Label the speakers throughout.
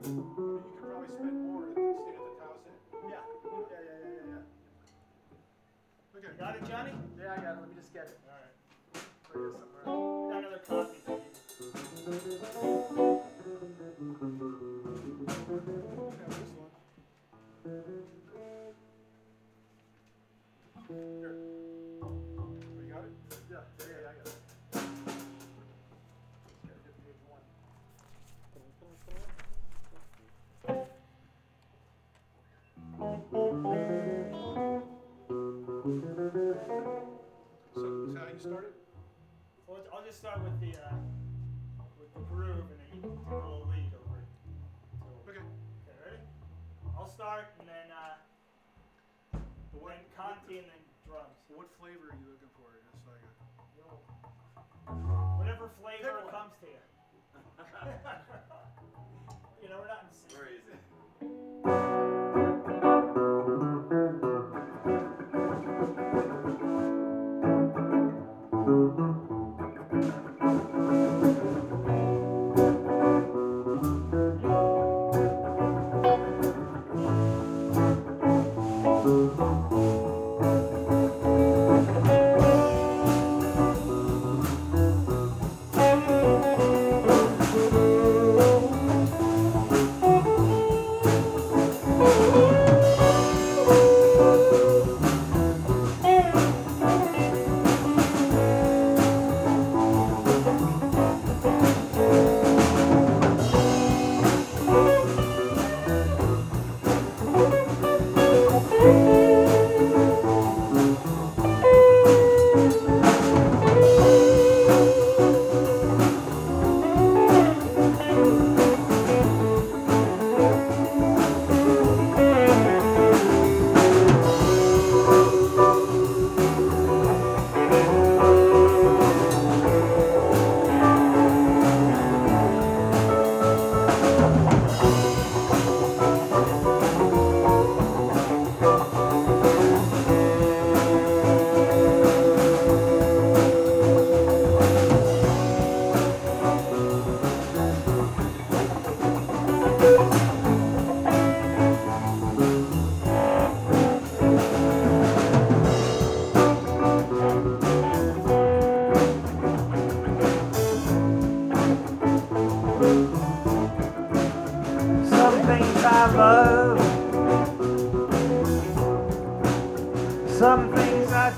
Speaker 1: You could probably spend more if you stayed at the Taos Inn.
Speaker 2: Yeah. Yeah, yeah, yeah, yeah, yeah.
Speaker 1: Okay.
Speaker 3: Got it, Johnny?
Speaker 2: Yeah, I got it. Let me just get it.
Speaker 1: So, is that how you started?
Speaker 3: Well, I'll just start with the uh, with the groove, and then you can take a little lead over it. So,
Speaker 1: Okay.
Speaker 3: okay, ready? I'll start, and then uh,
Speaker 1: But what,
Speaker 3: then Conti, and then drums.
Speaker 1: what flavor are you looking for? Just I got.
Speaker 3: Whatever flavor
Speaker 1: Pick one.
Speaker 3: comes to you. you know, we're not in sync.
Speaker 4: Very easy.
Speaker 5: Some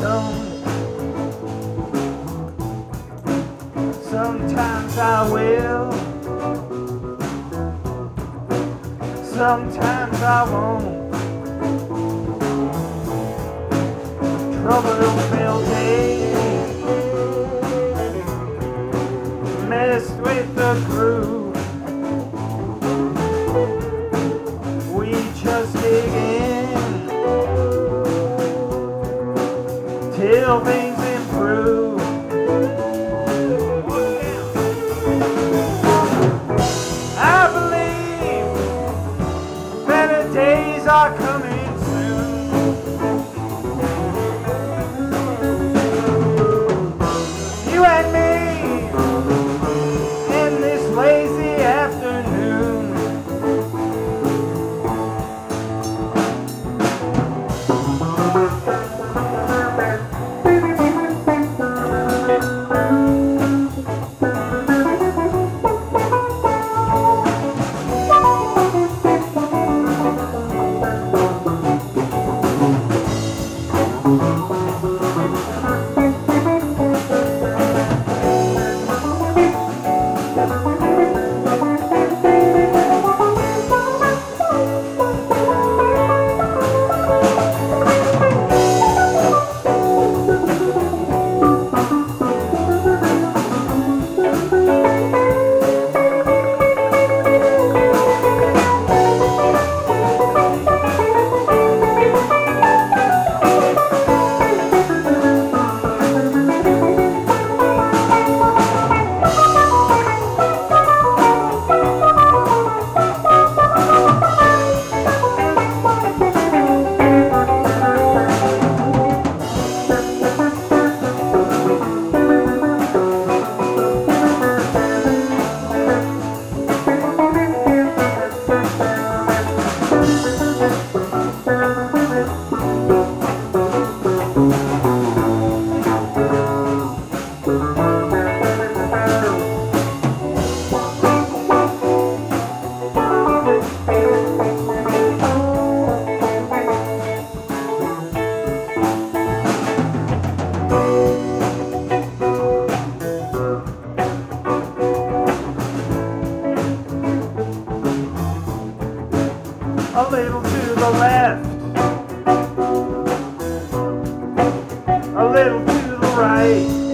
Speaker 5: don't. Sometimes I will, sometimes I won't. Trouble building, messed with the groove. Till things Right.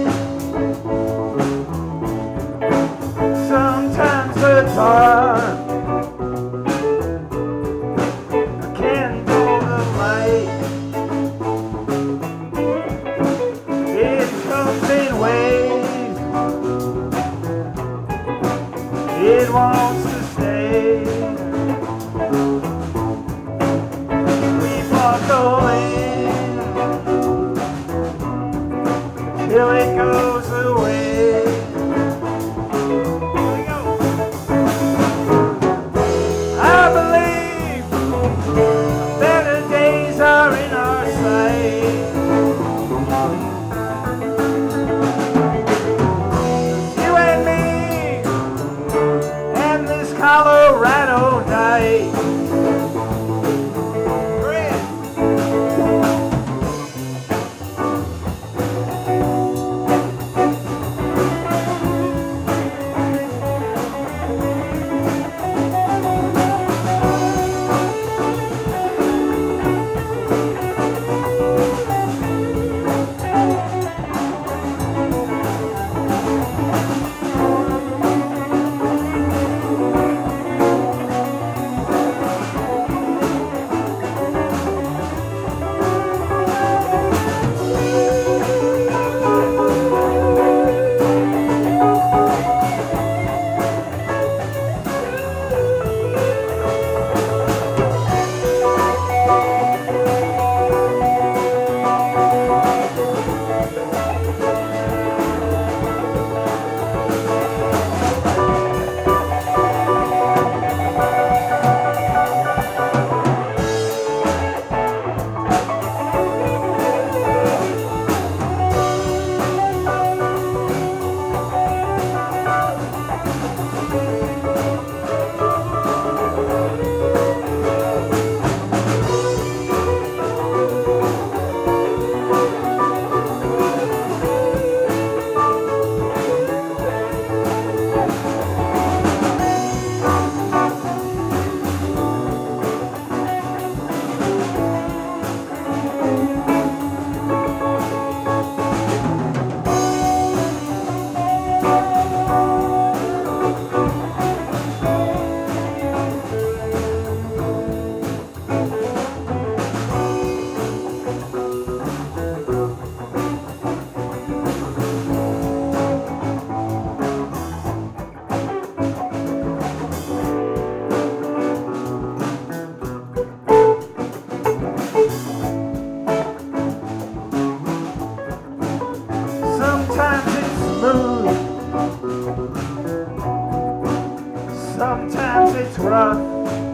Speaker 5: Colorado Sometimes it's rough.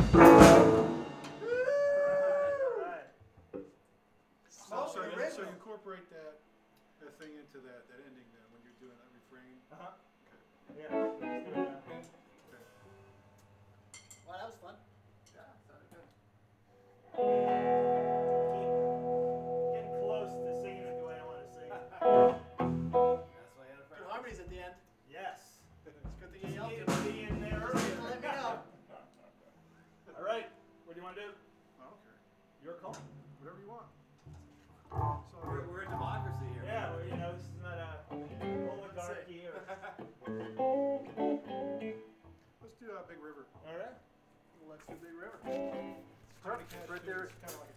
Speaker 5: Bye.
Speaker 3: Want to do?
Speaker 1: I don't care.
Speaker 3: Your call.
Speaker 1: Whatever you want. So
Speaker 2: We're, we're a democracy here.
Speaker 3: Yeah, well, you know, this is not a oligarchy or.
Speaker 1: let's do uh, Big River.
Speaker 3: All right.
Speaker 1: Let's do Big River.
Speaker 2: It's
Speaker 1: Tiny
Speaker 2: right there.
Speaker 1: It's kind of like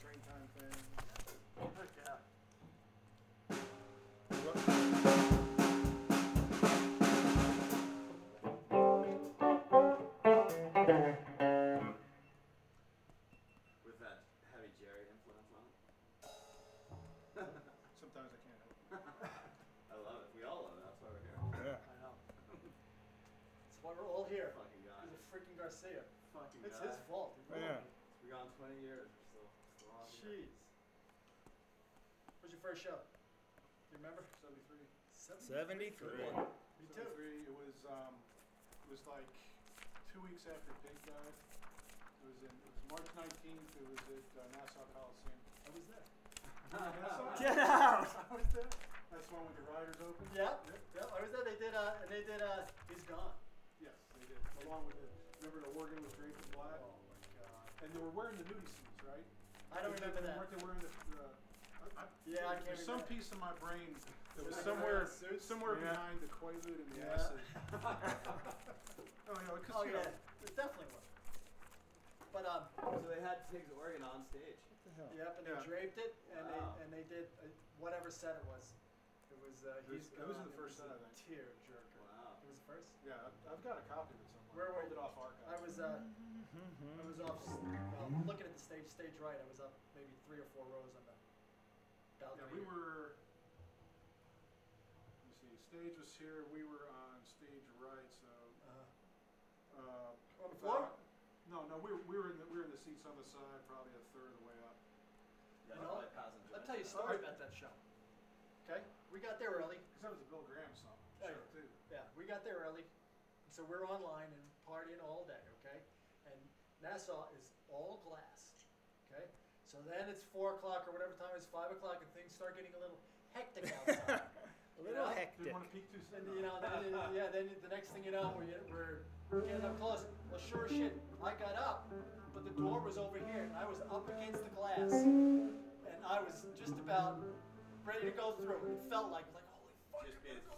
Speaker 4: first show? Do you remember?
Speaker 1: 73.
Speaker 3: 73.
Speaker 4: Me too.
Speaker 1: 73. It was um, it was like two weeks after Pig died. It was in it was March 19th. It was at uh, Nassau Coliseum.
Speaker 4: I was there.
Speaker 1: Nassau?
Speaker 3: Get out!
Speaker 4: I was there.
Speaker 1: That's the one with the riders open.
Speaker 4: Yep. Yep. I was there. They did. Uh. They did. Uh. He's gone.
Speaker 1: Yes, they did. Along with the remember the organ was draped in black,
Speaker 4: Oh my god.
Speaker 1: and they were wearing the nudie suits, right?
Speaker 4: I don't
Speaker 1: Weren't
Speaker 4: remember
Speaker 1: they,
Speaker 4: that.
Speaker 1: Weren't they wearing the? the I, I,
Speaker 4: Yeah, I
Speaker 1: There's some
Speaker 4: remember.
Speaker 1: piece of my brain that was
Speaker 4: Was
Speaker 1: somewhere, somewhere
Speaker 3: Yeah.
Speaker 1: behind the Quaalude and the
Speaker 4: Yeah.
Speaker 1: acid. Oh, you know, 'cause,
Speaker 4: Oh
Speaker 1: you know,
Speaker 4: yeah. It definitely was. But um.
Speaker 2: So they had Pig's organ on stage.
Speaker 4: Yep. And they
Speaker 1: Yeah.
Speaker 4: draped it, and
Speaker 2: Wow.
Speaker 4: they and they did uh, whatever set it was. It was. Uh,
Speaker 1: It was-
Speaker 4: he's
Speaker 1: it was the first set,
Speaker 4: a
Speaker 1: I think.
Speaker 4: Tear jerker.
Speaker 2: Wow.
Speaker 4: It was the first.
Speaker 1: yeah, I've, I've got a copy of it somewhere.
Speaker 4: Where were
Speaker 1: I pulled it off archive.
Speaker 4: I was uh, I was off, well, looking at the stage, stage right. I was up maybe three or four rows on
Speaker 1: Yeah, we were. Let me see. Stage was here. We were on stage right, so.
Speaker 4: Uh,
Speaker 1: Uh,
Speaker 4: on the floor.
Speaker 1: about- No, no, we were, we were in the we were in the seats on the side, probably a third of the way up.
Speaker 2: Yeah,
Speaker 4: No.
Speaker 2: probably passing
Speaker 4: I'll tell you a
Speaker 2: now.
Speaker 4: story about that show. Okay, we got there early.
Speaker 1: Because that was a Bill Graham song.
Speaker 4: Oh,
Speaker 1: Show
Speaker 4: yeah.
Speaker 1: too.
Speaker 4: Yeah, we got there early, so we're online and partying all day. Okay, and Nassau is all glass. Okay, so then it's four o'clock or whatever time it's five o'clock, and things start getting a little hectic outside.
Speaker 3: A little
Speaker 4: Yeah.
Speaker 3: hectic.
Speaker 1: Didn't want to peek too soon.
Speaker 4: And you know, then, yeah, then the next thing you know, we're, we're we're getting up close. Well, sure shit, I got up, but the door was over here, and I was up against the glass, and I was just about ready to go through. It felt like, like holy fuck,
Speaker 2: Just
Speaker 4: I'm
Speaker 2: being
Speaker 4: gonna go